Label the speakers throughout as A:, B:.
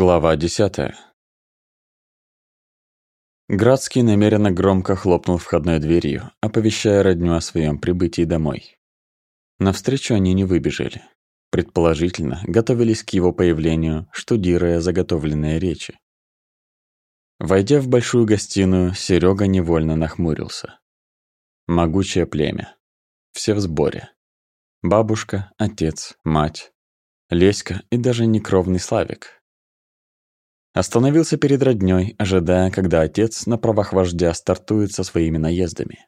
A: Глава десятая. Градский намеренно громко хлопнул входной дверью, оповещая родню о своем прибытии домой. Навстречу они не выбежали. Предположительно, готовились к его появлению, штудируя заготовленные речи. Войдя в большую гостиную, Серега невольно нахмурился. Могучее племя. Все в сборе. Бабушка, отец, мать, Леська и даже некровный Славик – Остановился перед роднёй, ожидая, когда отец на правах вождя стартует со своими наездами.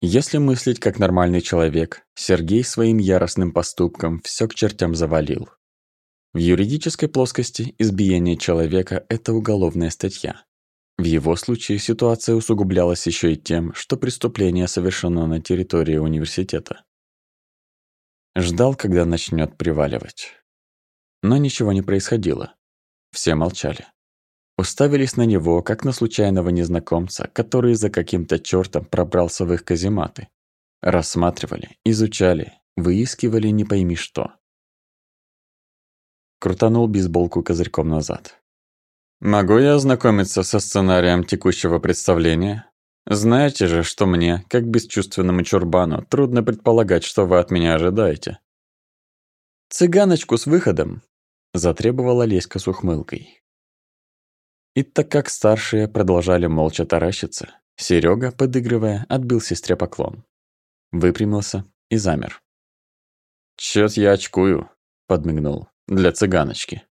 A: Если мыслить как нормальный человек, Сергей своим яростным поступком всё к чертям завалил. В юридической плоскости избиение человека – это уголовная статья. В его случае ситуация усугублялась ещё и тем, что преступление совершено на территории университета. Ждал, когда начнёт приваливать. Но ничего не происходило. Все молчали. Уставились на него, как на случайного незнакомца, который за каким-то чёртом пробрался в их казематы. Рассматривали, изучали, выискивали не пойми что. Крутанул бейсболку козырьком назад. «Могу я ознакомиться со сценарием текущего представления? Знаете же, что мне, как бесчувственному чурбану, трудно предполагать, что вы от меня ожидаете». «Цыганочку с выходом», Затребовала Леська с ухмылкой. И так как старшие продолжали молча таращиться, Серега, подыгрывая, отбил сестре поклон. Выпрямился и замер. «Чёт я очкую», — подмигнул, — «для цыганочки».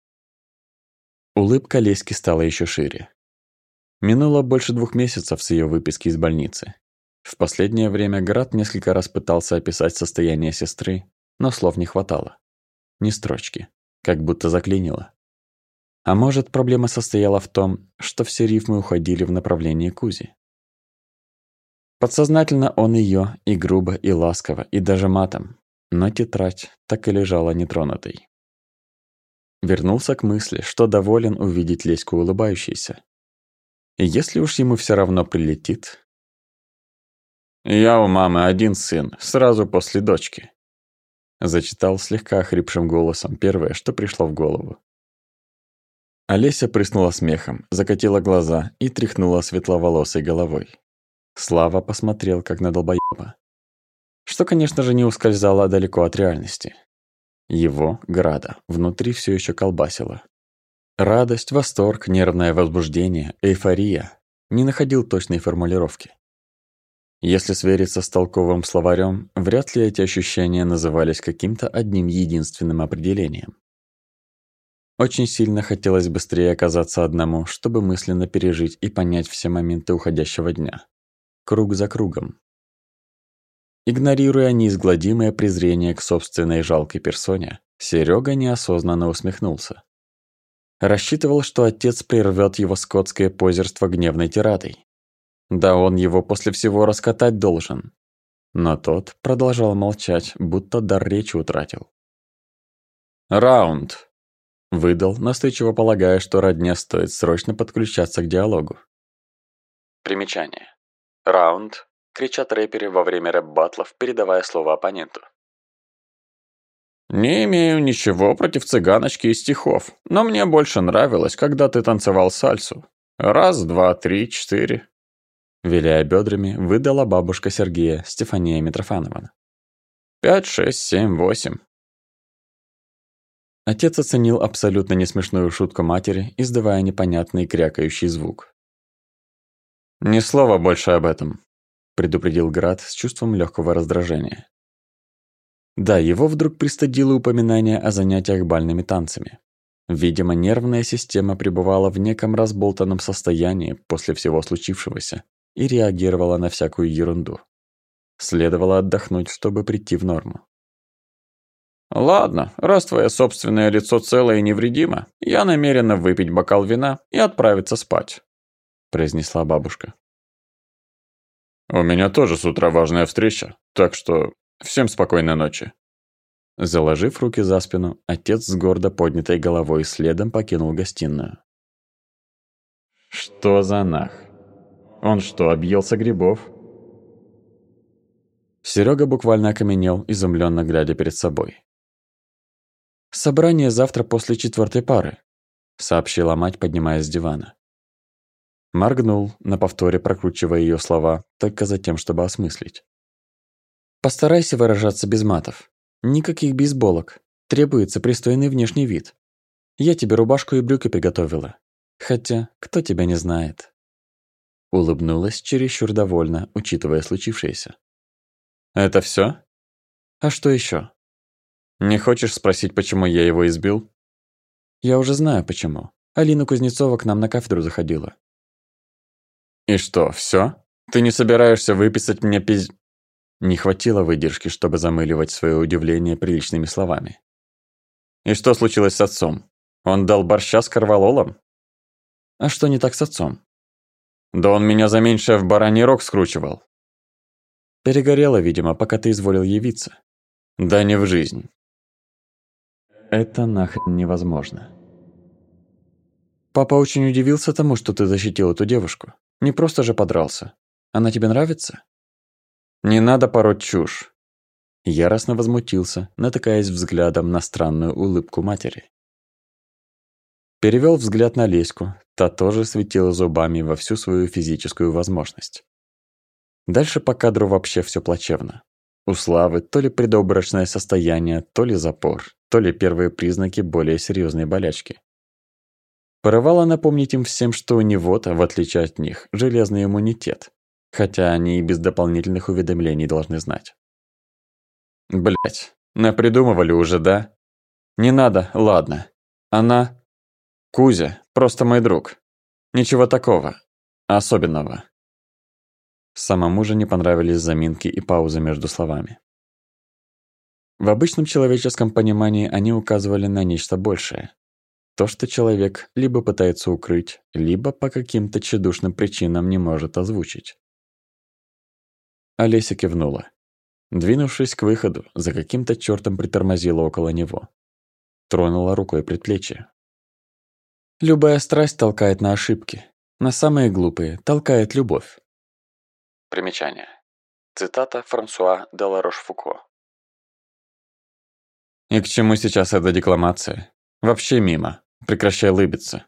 A: Улыбка Леськи стала еще шире. Минуло больше двух месяцев с ее выписки из больницы. В последнее время Град несколько раз пытался описать состояние сестры, но слов не хватало. Ни строчки как будто заклинило. А может, проблема состояла в том, что все рифмы уходили в направлении Кузи. Подсознательно он ее и грубо, и ласково, и даже матом, но тетрадь так и лежала нетронутой. Вернулся к мысли, что доволен увидеть Леську улыбающейся. И если уж ему все равно прилетит... «Я у мамы один сын, сразу после дочки», Зачитал слегка хрипшим голосом первое, что пришло в голову. Олеся прыснула смехом, закатила глаза и тряхнула светловолосой головой. Слава посмотрел, как на долбоёба. Что, конечно же, не ускользало далеко от реальности. Его, Града, внутри все еще колбасило. Радость, восторг, нервное возбуждение, эйфория. Не находил точной формулировки. Если свериться с толковым словарем, вряд ли эти ощущения назывались каким-то одним единственным определением. Очень сильно хотелось быстрее оказаться одному, чтобы мысленно пережить и понять все моменты уходящего дня. Круг за кругом. Игнорируя неизгладимое презрение к собственной жалкой персоне, Серега неосознанно усмехнулся. Рассчитывал, что отец прервет его скотское позерство гневной тирадой, да он его после всего раскатать должен. Но тот продолжал молчать, будто дар речи утратил. «Раунд!» – выдал, настойчиво полагая, что родня стоит срочно подключаться к диалогу. Примечание. «Раунд» – кричат рэперы во время рэп-баттлов, передавая слово оппоненту. «Не имею ничего против цыганочки и стихов, но мне больше нравилось, когда ты танцевал сальсу. Раз, два, три, четыре. Виляя бедрами, выдала бабушка Сергея, Стефания Митрофановна. «Пять, шесть, семь, восемь». Отец оценил абсолютно несмешную шутку матери, издавая непонятный крякающий звук. «Ни слова больше об этом», – предупредил Град с чувством легкого раздражения. Да, его вдруг пристыдило упоминание о занятиях бальными танцами. Видимо, нервная система пребывала в неком разболтанном состоянии после всего случившегося, и реагировала на всякую ерунду. Следовало отдохнуть, чтобы прийти в норму. «Ладно, раз твое собственное лицо целое и невредимо, я намерена выпить бокал вина и отправиться спать», произнесла бабушка. «У меня тоже с утра важная встреча, так что всем спокойной ночи». Заложив руки за спину, отец с гордо поднятой головой следом покинул гостиную. «Что за нах?» Он что, объелся грибов? Серега буквально окаменел, изумленно глядя перед собой. «Собрание завтра после четвертой пары», сообщила мать, поднимаясь с дивана. Моргнул, на повторе прокручивая ее слова, только за тем, чтобы осмыслить. Постарайся выражаться без матов. Никаких бейсболок. Требуется пристойный внешний вид. Я тебе рубашку и брюки приготовила. Хотя, кто тебя не знает?» Улыбнулась чересчур довольно, учитывая случившееся. «Это все? А что еще? Не хочешь спросить, почему я его избил?» «Я уже знаю, почему. Алина Кузнецова к нам на кафедру заходила». «И что, все? Ты не собираешься выписать мне пиз...» Не хватило выдержки, чтобы замыливать свое удивление приличными словами. «И что случилось с отцом? Он дал борща с корвалолом?» «А что не так с отцом?» «Да он меня за меньшее в бараний рог скручивал». «Перегорело, видимо, пока ты изволил явиться». «Да не в жизнь». «Это нахрен невозможно». «Папа очень удивился тому, что ты защитил эту девушку. Не просто же подрался. Она тебе нравится?» Не надо пороть чушь. Яростно возмутился, натыкаясь взглядом на странную улыбку матери. Перевел взгляд на Леську, та тоже светила зубами во всю свою физическую возможность. Дальше по кадру вообще все плачевно. У Славы то ли предобрачное состояние, то ли запор, то ли первые признаки более серьезной болячки. Порывало напомнить им всем, что у него-то, в отличие от них, железный иммунитет, Хотя они и без дополнительных уведомлений должны знать. Блять, напридумывали уже, да? Не надо, ладно. Она... Кузя, просто мой друг. Ничего такого. Особенного. Самому же не понравились заминки и паузы между словами. В обычном человеческом понимании они указывали на нечто большее. То, что человек либо пытается укрыть, либо по каким-то тщедушным причинам не может озвучить. Олеся кивнула. Двинувшись к выходу, за каким-то чёртом притормозила около него. Тронула рукой предплечье. «Любая страсть толкает на ошибки. На самые глупые толкает любовь». Примечание. Цитата Франсуа де Ларош-Фуко. «И к чему сейчас эта декламация? Вообще мимо. Прекращай лыбиться.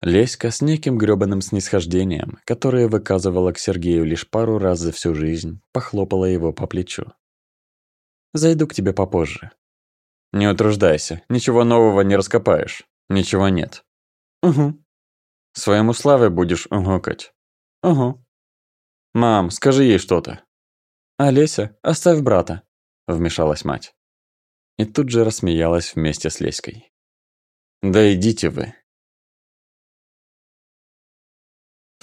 A: Леська с неким грёбаным снисхождением, которое выказывала к Сергею лишь пару раз за всю жизнь, похлопала его по плечу. «Зайду к тебе попозже». «Не утруждайся, ничего нового не раскопаешь. Ничего нет». «Угу». «Своему славе будешь угукать». «Угу». «Мам, скажи ей что-то». «Олеся, оставь брата», — вмешалась мать. И тут же рассмеялась вместе с Леськой. «Да идите вы,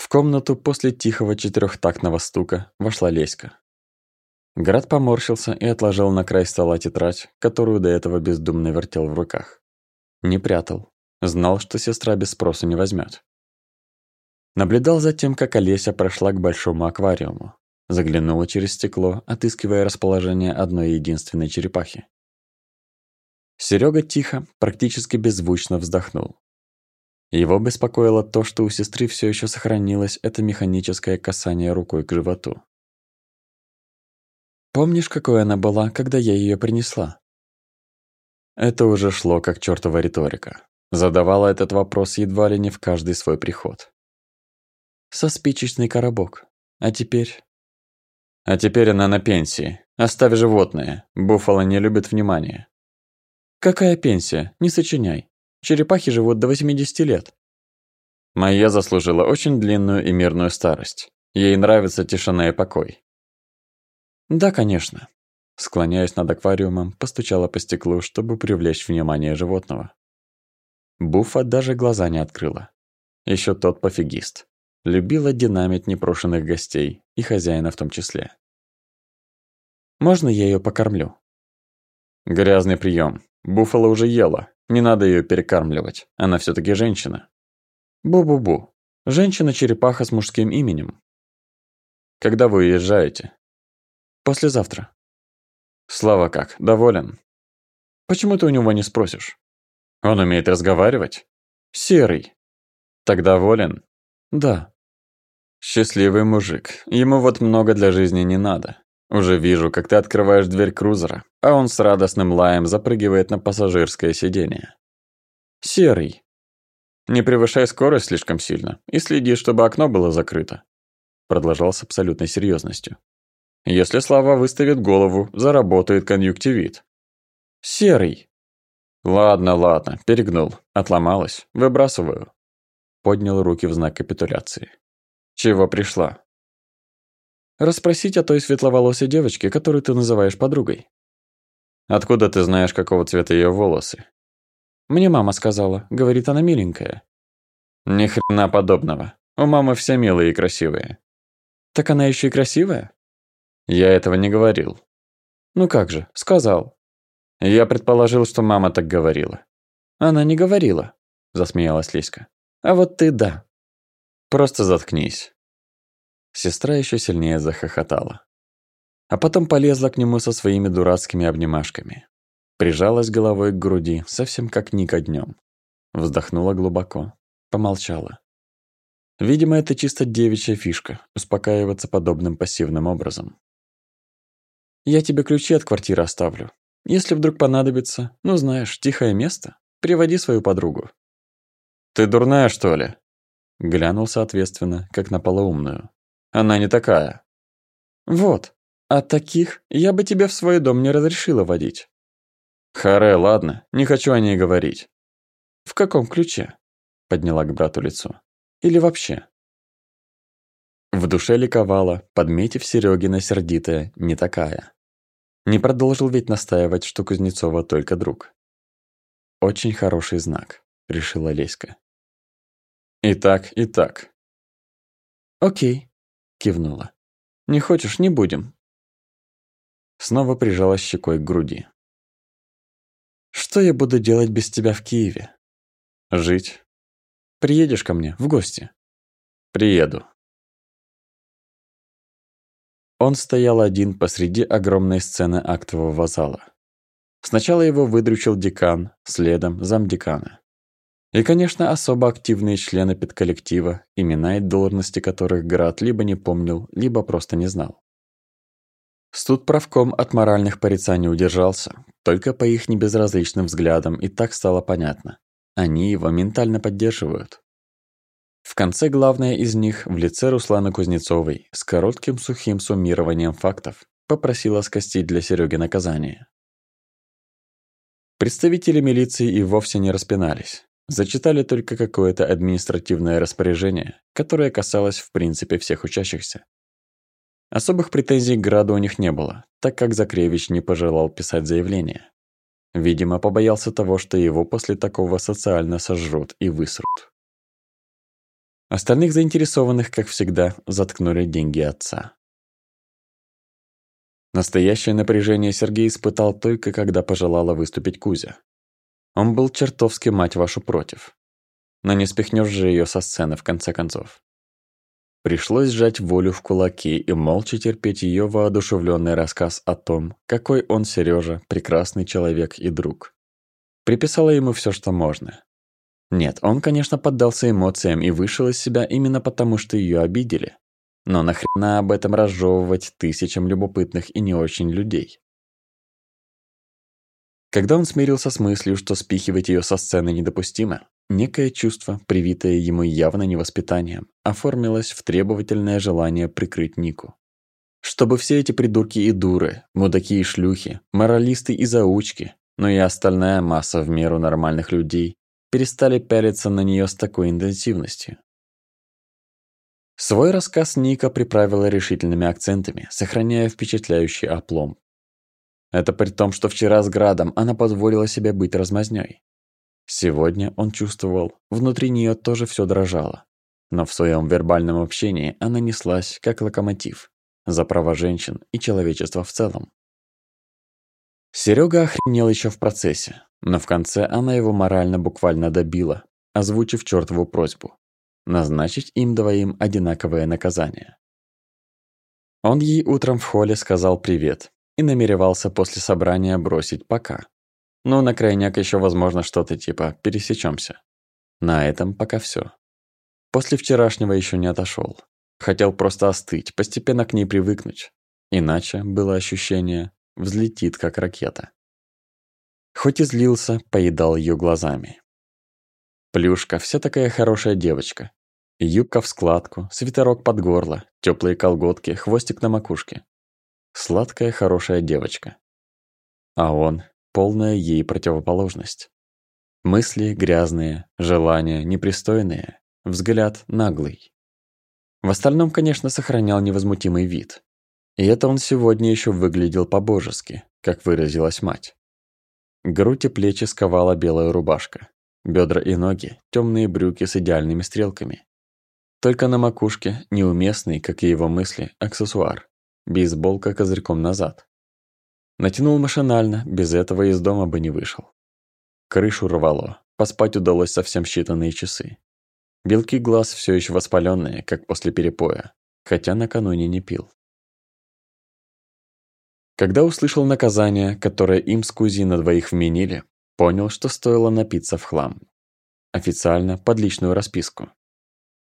A: В комнату после тихого четырехтактного стука вошла Леська. Град поморщился и отложил на край стола тетрадь, которую до этого бездумно вертел в руках. Не прятал. Знал, что сестра без спроса не возьмет. Наблюдал за тем, как Олеся прошла к большому аквариуму. Заглянула через стекло, отыскивая расположение одной единственной черепахи. Серега тихо, практически беззвучно вздохнул. Его беспокоило то, что у сестры все еще сохранилось это механическое касание рукой к животу. «Помнишь, какой она была, когда я ее принесла?» Это уже шло как чертова риторика. Задавала этот вопрос едва ли не в каждый свой приход. «Со спичечный коробок. А теперь...» «А теперь она на пенсии. Оставь животное. Буффало не любит внимания». «Какая пенсия? Не сочиняй. Черепахи живут до 80 лет. Моя заслужила очень длинную и мирную старость. Ей нравится тишина и покой. Да, конечно. Склоняясь над аквариумом, постучала по стеклу, чтобы привлечь внимание животного. Буфа даже глаза не открыла. Еще тот пофигист. Любила динамить непрошенных гостей, и хозяина в том числе. «Можно я ее покормлю?» Грязный прием. Буффало уже ела, не надо ее перекармливать, она все таки женщина. Бу-бу-бу. Женщина-черепаха с мужским именем. Когда вы уезжаете? Послезавтра. Слава как, доволен? Почему ты у него не спросишь? Он умеет разговаривать? Серый. Так доволен? Да. Счастливый мужик. Ему вот много для жизни не надо. Уже вижу, как ты открываешь дверь крузера, а он с радостным лаем запрыгивает на пассажирское сиденье. Серый. Не превышай скорость слишком сильно и следи, чтобы окно было закрыто. Продолжал с абсолютной серьезностью. Если Слава выставит голову, заработает конъюнктивит. Серый. Ладно, ладно, перегнул. Отломалась. Выбрасываю. Поднял руки в знак капитуляции. Чего пришла? Расспросить о той светловолосой девочке, которую ты называешь подругой. Откуда ты знаешь, какого цвета ее волосы? Мне мама сказала. Говорит, она миленькая. Ни хрена подобного. У мамы все милые и красивые. Так она еще и красивая? Я этого не говорил. Ну как же, сказал. Я предположил, что мама так говорила. Она не говорила, засмеялась Лиска. А вот ты да. Просто заткнись. Сестра еще сильнее захохотала. А потом полезла к нему со своими дурацкими обнимашками. Прижалась головой к груди, совсем как Ника днем. Вздохнула глубоко, помолчала. Видимо, это чисто девичья фишка успокаиваться подобным пассивным образом. Я тебе ключи от квартиры оставлю. Если вдруг понадобится, ну знаешь, тихое место, приводи свою подругу. Ты дурная, что ли? Глянул соответственно, как на полоумную. Она не такая. Вот, а таких я бы тебе в свой дом не разрешила водить. Харе, ладно, не хочу о ней говорить. В каком ключе? Подняла к брату лицо. Или вообще? В душе ликовала, подметив Серёгина сердитая, не такая. Не продолжил ведь настаивать, что Кузнецова только друг. «Очень хороший знак», — решила Леська. «И так, и так». «Окей», — кивнула. «Не хочешь, не будем». Снова прижала щекой к груди. «Что я буду делать без тебя в Киеве?» «Жить». «Приедешь ко мне в гости?» «Приеду», он стоял один посреди огромной сцены актового зала. Сначала его выдручил декан, следом замдекана. И, конечно, особо активные члены педколлектива, имена и должности которых Град либо не помнил, либо просто не знал. Студправком от моральных порицаний удержался, только по их небезразличным взглядам и так стало понятно. Они его ментально поддерживают. В конце главное из них в лице Русланы Кузнецовой с коротким сухим суммированием фактов попросила скостить для Серёги наказание. Представители милиции и вовсе не распинались. Зачитали только какое-то административное распоряжение, которое касалось в принципе всех учащихся. Особых претензий к Граду у них не было, так как Закревич не пожелал писать заявление. Видимо, побоялся того, что его после такого социально сожрут и высрут. Остальных заинтересованных, как всегда, заткнули деньги отца. Настоящее напряжение Сергей испытал только когда пожелала выступить Кузя. Он был чертовски мать вашу против. Но не спихнешь же ее со сцены в конце концов. Пришлось сжать волю в кулаки и молча терпеть ее воодушевленный рассказ о том, какой он, Сережа, прекрасный человек и друг. Приписала ему все, что можно. Нет, он, конечно, поддался эмоциям и вышел из себя именно потому, что ее обидели. Но нахрена об этом разжевывать тысячам любопытных и не очень людей? Когда он смирился с мыслью, что спихивать ее со сцены недопустимо, некое чувство, привитое ему явно невоспитанием, оформилось в требовательное желание прикрыть Нику. Чтобы все эти придурки и дуры, мудаки и шлюхи, моралисты и заучки, но и остальная масса в меру нормальных людей перестали пялиться на нее с такой интенсивностью. Свой рассказ Ника приправила решительными акцентами, сохраняя впечатляющий оплом. Это при том, что вчера с Градом она позволила себе быть размазнёй. Сегодня он чувствовал, внутри нее тоже все дрожало. Но в своем вербальном общении она неслась, как локомотив, за права женщин и человечества в целом. Серега охренел еще в процессе, но в конце она его морально буквально добила, озвучив чертову просьбу – назначить им двоим одинаковое наказание. Он ей утром в холле сказал привет и намеревался после собрания бросить пока. Ну, на крайняк еще возможно что-то типа «пересечемся». На этом пока все. После вчерашнего еще не отошел. Хотел просто остыть, постепенно к ней привыкнуть. Иначе было ощущение, взлетит как ракета. Хоть и злился, поедал ее глазами. Плюшка, вся такая хорошая девочка. Юбка в складку, свитерок под горло, теплые колготки, хвостик на макушке. Сладкая хорошая девочка. А он – полная ей противоположность. Мысли грязные, желания непристойные, взгляд наглый. В остальном, конечно, сохранял невозмутимый вид. И это он сегодня еще выглядел по-божески, как выразилась мать. Грудь и плечи сковала белая рубашка. Бедра и ноги – темные брюки с идеальными стрелками. Только на макушке неуместный, как и его мысли, аксессуар. Бейсболка козырьком назад. Натянул машинально, без этого из дома бы не вышел. Крышу рвало, поспать удалось совсем считанные часы. Белки глаз все еще воспаленные, как после перепоя, хотя накануне не пил. Когда услышал наказание, которое им с Кузи на двоих вменили, понял, что стоило напиться в хлам. Официально под личную расписку.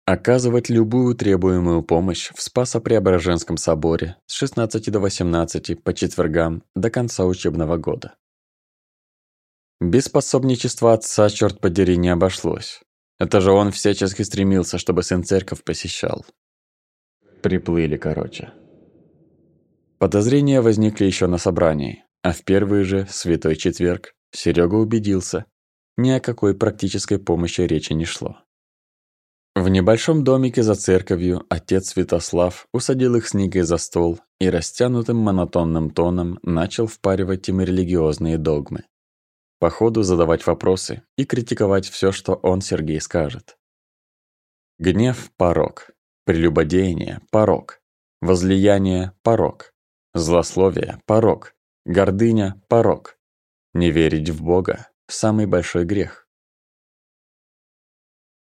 A: Оказывать любую требуемую помощь в Спасо-Преображенском соборе с 16 до 18 по четвергам до конца учебного года. Без пособничества отца, черт подери, не обошлось. Это же он всячески стремился, чтобы сын церковь посещал. Приплыли, короче. Подозрения возникли еще на собрании, а в первый же, святой четверг, Серега убедился, ни о какой практической помощи речи не шло. В небольшом домике за церковью отец Святослав усадил их с Никой за стол и растянутым монотонным тоном начал впаривать им религиозные догмы. По ходу задавать вопросы и критиковать все, что он, Сергей, скажет. Гнев – порог. Прелюбодеяние – порог. Возлияние – порог. Злословие – порог. Гордыня – порог. Не верить в Бога – самый большой грех.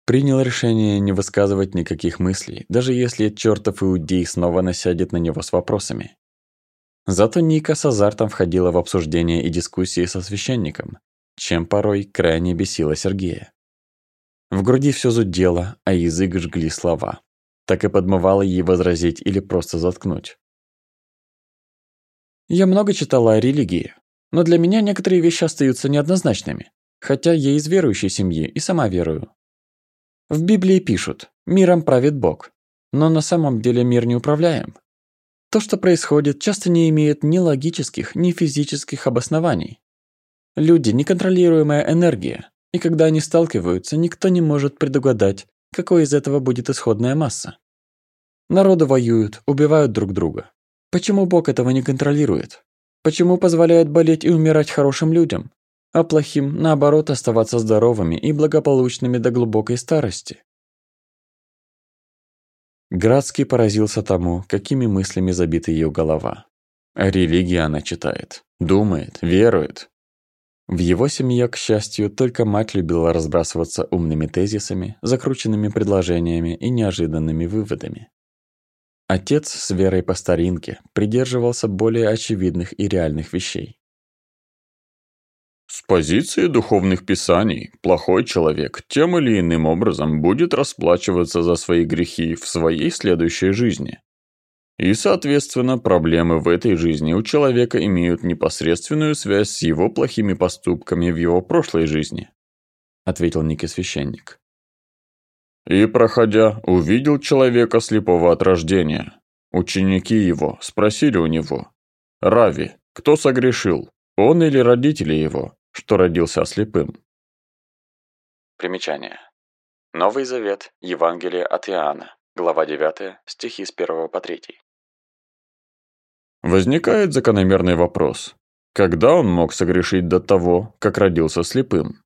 A: Принял решение не высказывать никаких мыслей, даже если чертов иудей снова насядет на него с вопросами. Зато Ника с азартом входила в обсуждения и дискуссии со священником, чем порой крайне бесила Сергея. В груди все зудело, а язык жгли слова. Так и подмывало ей возразить или просто заткнуть.
B: Я много читала о религии, но для меня некоторые вещи остаются неоднозначными, хотя я из верующей семьи и сама верую. В Библии пишут «миром правит Бог», но на самом деле мир не управляем. То, что происходит, часто не имеет ни логических, ни физических обоснований. Люди – неконтролируемая энергия, и когда они сталкиваются, никто не может предугадать, какой из этого будет исходная масса. Народы воюют, убивают друг друга. Почему Бог этого не контролирует? Почему позволяет болеть и умирать хорошим людям? а плохим, наоборот, оставаться здоровыми и благополучными до глубокой старости.
A: Градский поразился тому, какими мыслями забита ее голова. О религии она читает, думает, верует. В его семье, к счастью, только мать любила разбрасываться умными тезисами, закрученными предложениями и неожиданными выводами. Отец с верой по старинке придерживался более очевидных и реальных вещей.
C: С позиции духовных писаний, плохой человек тем или иным образом будет расплачиваться за свои грехи в своей следующей жизни. И, соответственно, проблемы в этой жизни у человека имеют непосредственную связь с его плохими поступками в его прошлой жизни, ответил некий священник. И, проходя, увидел человека слепого от рождения. Ученики его спросили у него, «Рави, кто согрешил, он или родители его?» что родился слепым.
A: Примечание. Новый Завет, Евангелие от Иоанна, глава 9, стихи с 1 по 3.
C: Возникает закономерный вопрос. Когда он мог согрешить до того, как родился слепым?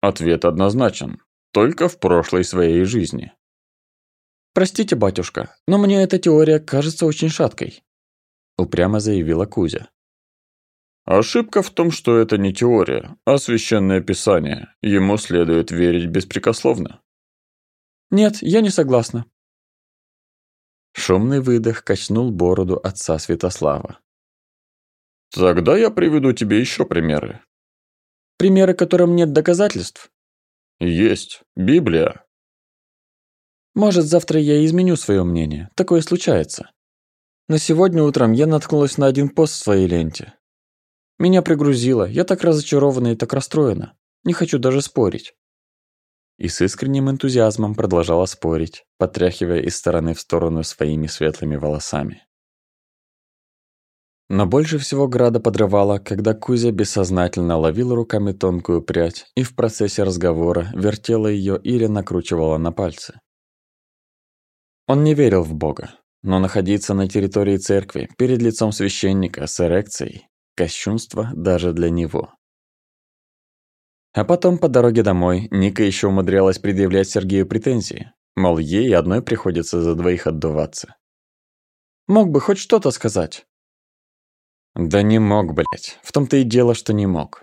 C: Ответ однозначен. Только в прошлой своей жизни.
B: «Простите, батюшка, но мне эта теория кажется очень шаткой»,
A: упрямо заявила Кузя.
C: Ошибка в том, что это не теория, а священное писание. Ему следует верить беспрекословно.
B: Нет, я не согласна.
A: Шумный выдох качнул бороду отца Святослава.
C: Тогда я приведу тебе еще примеры.
B: Примеры, которым нет доказательств?
C: Есть. Библия.
B: Может, завтра я изменю свое мнение. Такое случается. Но сегодня утром я наткнулась на один пост в своей ленте. Меня пригрузило. Я так разочарована и так расстроена. Не хочу даже спорить.
A: и с искренним энтузиазмом продолжала спорить, потряхивая из стороны в сторону своими светлыми волосами. Но больше всего Града подрывала, когда Кузя бессознательно ловила руками тонкую прядь и в процессе разговора вертела ее или накручивала на пальцы. Он не верил в Бога, но находиться на территории церкви перед лицом священника с эрекцией – кощунство даже для него. А потом по дороге домой Ника еще умудрялась предъявлять Сергею претензии, мол, ей одной приходится за двоих отдуваться. «Мог бы хоть что-то сказать», да не мог, блядь. В том-то и дело, что не мог.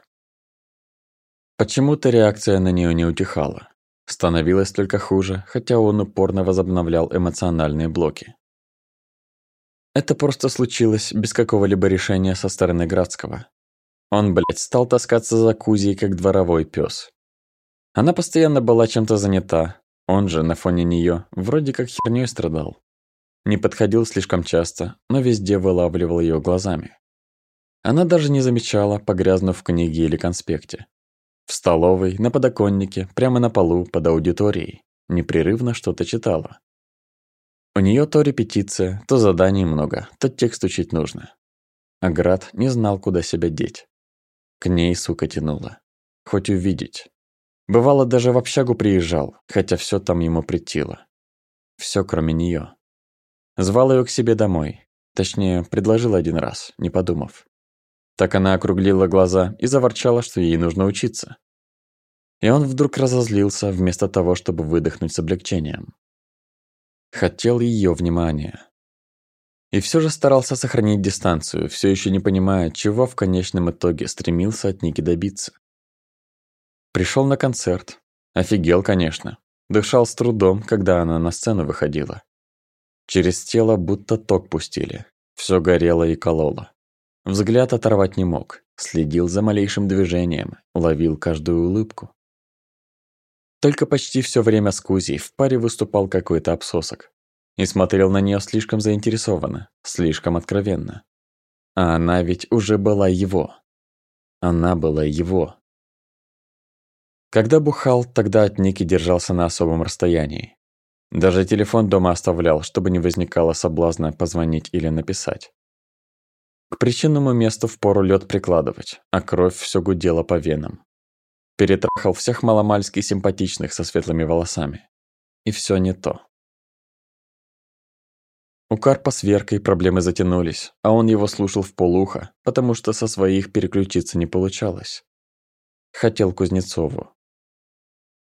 A: Почему-то реакция на нее не утихала. Становилось только хуже, хотя он упорно возобновлял эмоциональные блоки. Это просто случилось без какого-либо решения со стороны Градского. Он, блядь, стал таскаться за Кузей, как дворовой пес. Она постоянно была чем-то занята, он же на фоне нее вроде как хернёй страдал. Не подходил слишком часто, но везде вылавливал ее глазами. Она даже не замечала, погрязнув в книге или конспекте. В столовой, на подоконнике, прямо на полу, под аудиторией. Непрерывно что-то читала. У нее то репетиция, то заданий много, то текст учить нужно. А Град не знал, куда себя деть. К ней, сука, тянуло. Хоть увидеть. Бывало, даже в общагу приезжал, хотя все там ему притило. Все, кроме нее. Звал ее к себе домой. Точнее, предложил один раз, не подумав. Так она округлила глаза и заворчала, что ей нужно учиться. И он вдруг разозлился, вместо того, чтобы выдохнуть с облегчением. Хотел ее внимания. И все же старался сохранить дистанцию, все еще не понимая, чего в конечном итоге стремился от Ники добиться. Пришел на концерт. Офигел, конечно. Дышал с трудом, когда она на сцену выходила. Через тело будто ток пустили. Все горело и кололо. Взгляд оторвать не мог, следил за малейшим движением, ловил каждую улыбку. Только почти все время с Кузей в паре выступал какой-то обсосок. И смотрел на нее слишком заинтересованно, слишком откровенно. А она ведь уже была его. Она была его. Когда бухал, тогда от Ники держался на особом расстоянии. Даже телефон дома оставлял, чтобы не возникало соблазна позвонить или написать. К причинному месту впору лед прикладывать, а кровь все гудела по венам. Перетрахал всех маломальски симпатичных со светлыми волосами. И все не то. У Карпа с Веркой проблемы затянулись, а он его слушал в полухо, потому что со своих переключиться не получалось. Хотел Кузнецову.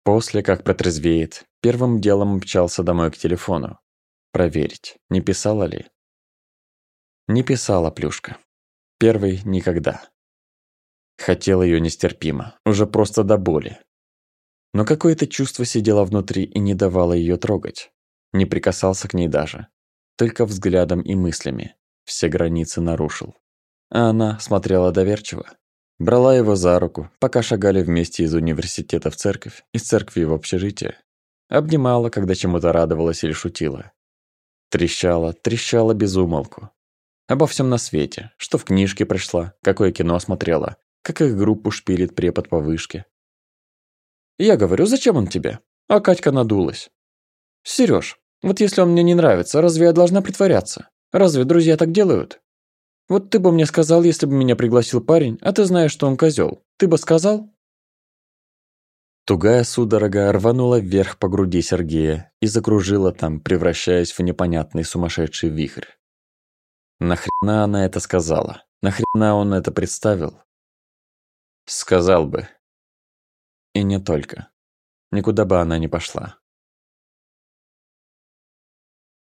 A: После, как протрезвеет, первым делом мчался домой к телефону. Проверить, не писала ли. Не писала Плюшка. Первый никогда. Хотел ее нестерпимо, уже просто до боли. Но какое-то чувство сидело внутри и не давало ее трогать. Не прикасался к ней даже. Только взглядом и мыслями. Все границы нарушил. А она смотрела доверчиво. Брала его за руку, пока шагали вместе из университета в церковь, из церкви в общежитие. Обнимала, когда чему-то радовалась или шутила. Трещала, трещала без умолку. Обо всем на свете. Что в книжке пришла, какое кино смотрела, как их группу шпилит препод по вышке. Я говорю, зачем он тебе? А Катька надулась. Сереж, вот если он мне не нравится, разве я должна притворяться? Разве друзья так делают? Вот ты бы мне сказал, если бы меня пригласил парень, а ты знаешь, что он козел. Ты бы сказал? Тугая судорога рванула вверх по груди Сергея и закружила там, превращаясь в непонятный сумасшедший вихрь. Нахрена она это сказала? Нахрена он это представил? Сказал бы. И не только. Никуда бы она не пошла.